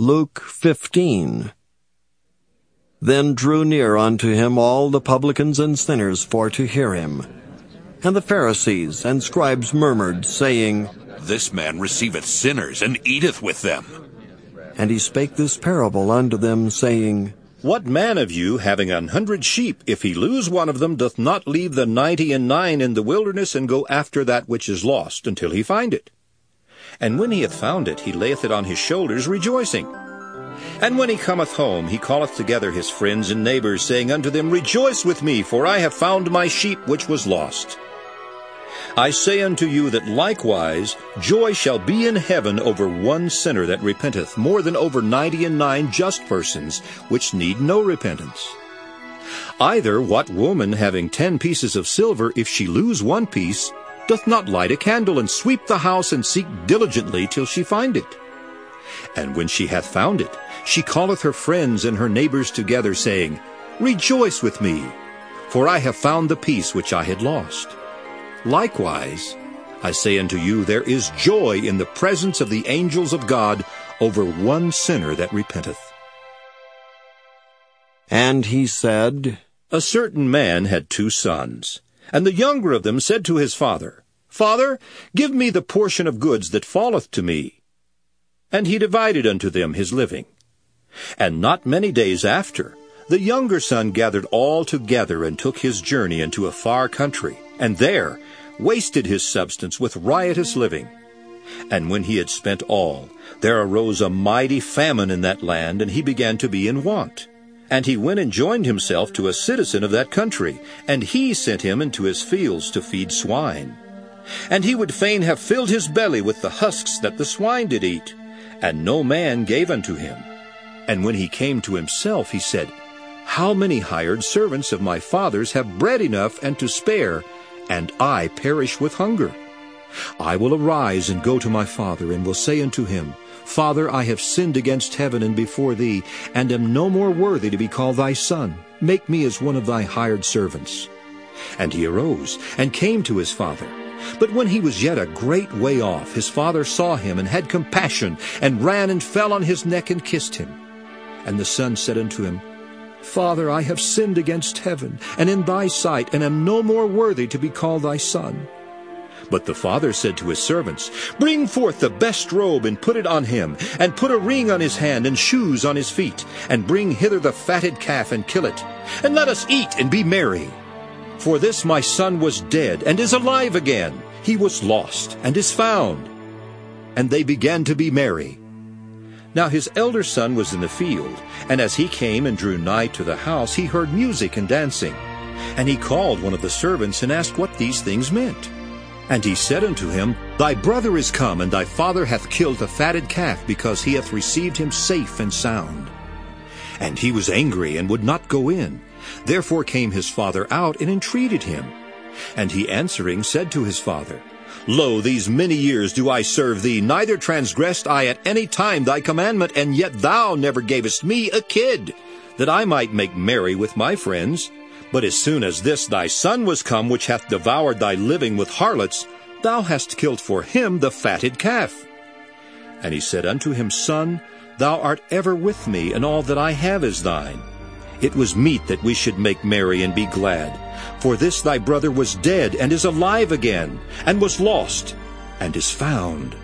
Luke 15. Then drew near unto him all the publicans and sinners for to hear him. And the Pharisees and scribes murmured, saying, This man receiveth sinners, and eateth with them. And he spake this parable unto them, saying, What man of you, having an hundred sheep, if he lose one of them, doth not leave the ninety and nine in the wilderness, and go after that which is lost, until he find it? And when he hath found it, he layeth it on his shoulders, rejoicing. And when he cometh home, he calleth together his friends and neighbors, saying unto them, Rejoice with me, for I have found my sheep which was lost. I say unto you that likewise joy shall be in heaven over one sinner that repenteth, more than over ninety and nine just persons, which need no repentance. Either what woman having ten pieces of silver, if she lose one piece, doth not light a candle, and sweep the house, and seek diligently till she find it? And when she hath found it, she calleth her friends and her neighbors together, saying, Rejoice with me, for I have found the piece which I had lost. Likewise, I say unto you, there is joy in the presence of the angels of God over one sinner that repenteth. And he said, A certain man had two sons, and the younger of them said to his father, Father, give me the portion of goods that falleth to me. And he divided unto them his living. And not many days after, the younger son gathered all together and took his journey into a far country, and there wasted his substance with riotous living. And when he had spent all, there arose a mighty famine in that land, and he began to be in want. And he went and joined himself to a citizen of that country, and he sent him into his fields to feed swine. And he would fain have filled his belly with the husks that the swine did eat, and no man gave unto him. And when he came to himself, he said, How many hired servants of my father's have bread enough and to spare, and I perish with hunger? I will arise and go to my father, and will say unto him, Father, I have sinned against heaven and before thee, and am no more worthy to be called thy son. Make me as one of thy hired servants. And he arose and came to his father. But when he was yet a great way off, his father saw him and had compassion, and ran and fell on his neck and kissed him. And the son said unto him, Father, I have sinned against heaven, and in thy sight, and am no more worthy to be called thy son. But the father said to his servants, Bring forth the best robe, and put it on him, and put a ring on his hand, and shoes on his feet, and bring hither the fatted calf, and kill it, and let us eat and be merry. For this my son was dead, and is alive again. He was lost, and is found. And they began to be merry. Now his elder son was in the field, and as he came and drew nigh to the house, he heard music and dancing. And he called one of the servants, and asked what these things meant. And he said unto him, Thy brother is come, and thy father hath killed the fatted calf, because he hath received him safe and sound. And he was angry, and would not go in. Therefore came his father out, and entreated him. And he answering said to his father, Lo, these many years do I serve thee, neither transgressed I at any time thy commandment, and yet thou never gavest me a kid, that I might make merry with my friends. But as soon as this thy son was come, which hath devoured thy living with harlots, thou hast killed for him the fatted calf. And he said unto him, Son, thou art ever with me, and all that I have is thine. It was meet that we should make merry and be glad. For this thy brother was dead, and is alive again, and was lost, and is found.